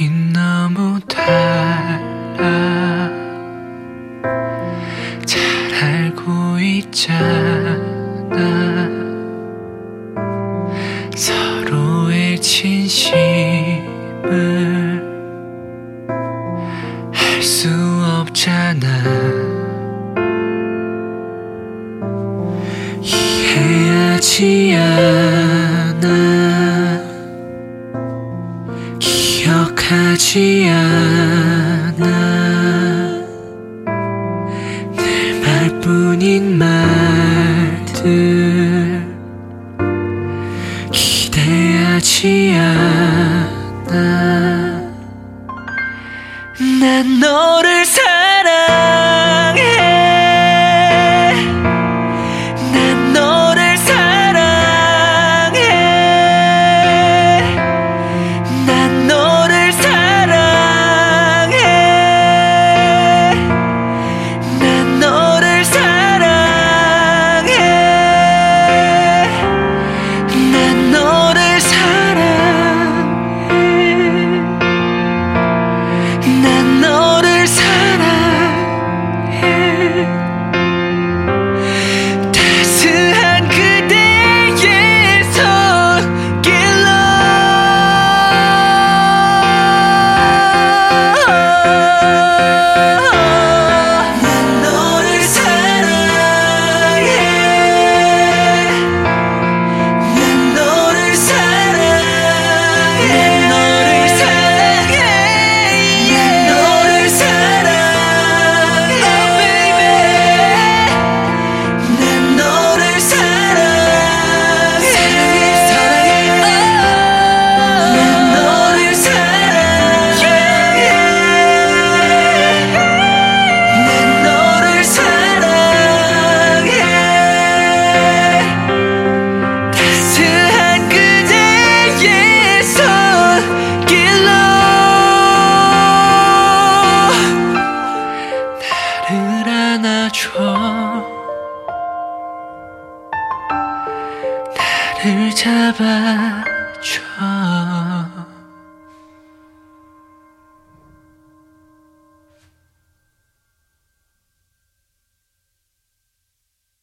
긴 너무 달아 잘 알고 있잖아. 서로의 진심을 알 수 없잖아. 이해하지 않아. 하지 않아. 내 말뿐인 말들 기대하지 않아. 난 너를 사랑 나를 잡아줘